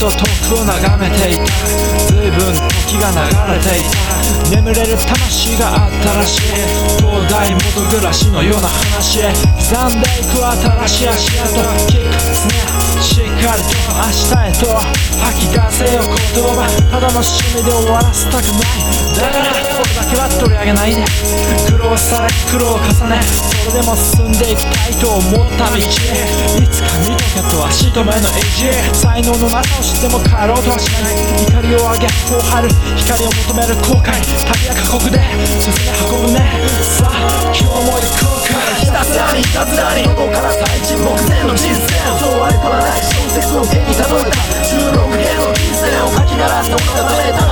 と遠くを眺めていた。随分時が流れていた。眠れる魂があったらしい。東大元暮らしのような話刻んでいく新しい足跡キックねしっかりと明日へと吐き出せよ言葉。ただの趣味で終わらせたくない。だから俺だけは取り上げないで。苦労され苦労を重ね。それでも進んでいきたいと思った道いつか見とけと足止めのエッジ才能のなさを知っても帰ろうとはしない。怒りを上げこう張る。光を求める後悔。旅や過酷で進め運ぶね。さあ今日も行こうかひたすらにひたすらにここから最沈黙前の人生。そうあれとはない小説を手に例えた。16年の人生を書き鳴らすと温めため温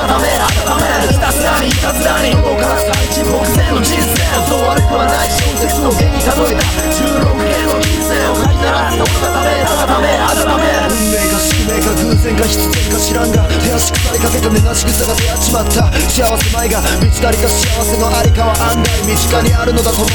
然か必然か知らんが手足腐りかけた根なし草が出会っちまった。幸せ前が満ち足りた幸せのありかは案外身近にあるのだと思う。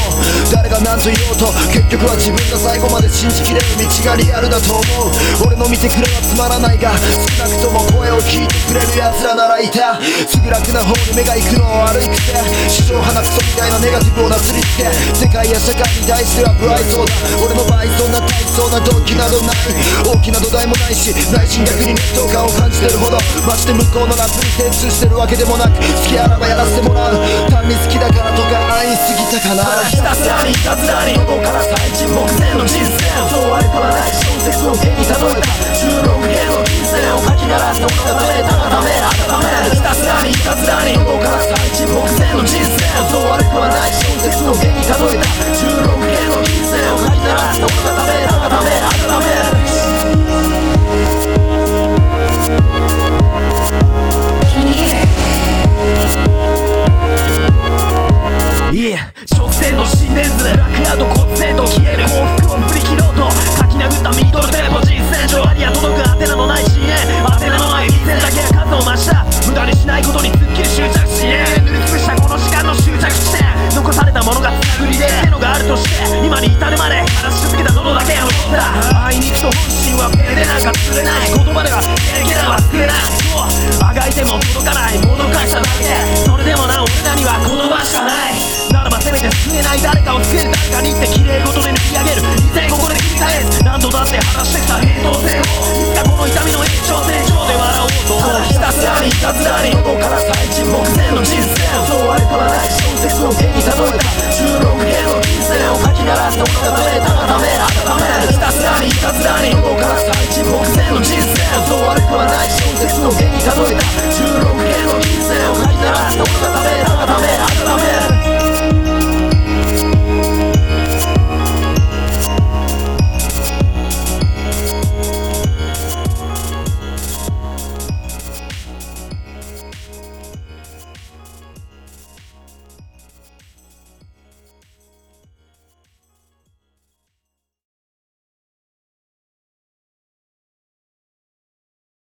誰が何と言おうと結局は自分が最後まで信じきれる道がリアルだと思う。俺の見てくれはつまらないが少なくとも声を聞いてくれる奴らならいた。すぐ楽な方に目が行くのを悪い癖史上鼻くそみたいなネガティブをなすりつけ。世界や社会に対しては不愛想だ。俺の場合そんな大層な動機などない。大きな土台もない。し内心逆に熱湯感を感じてるほどまして向こうのラップに精通してるわけでもなく好きあらばやらせてもらう単に好きだからとか愛すぎたかなただひたすらにい。たずらにどこから最沈黙前の人生れなんか釣れない。言葉では平気だ忘れないそうあがいても届かない。もどかしさだけ。それでもな俺らには言葉しかないならばせめて救えない誰かを救える誰かにって綺麗事で抜き上げる。一体ここで切り返す。何度だって話してきた平等性を。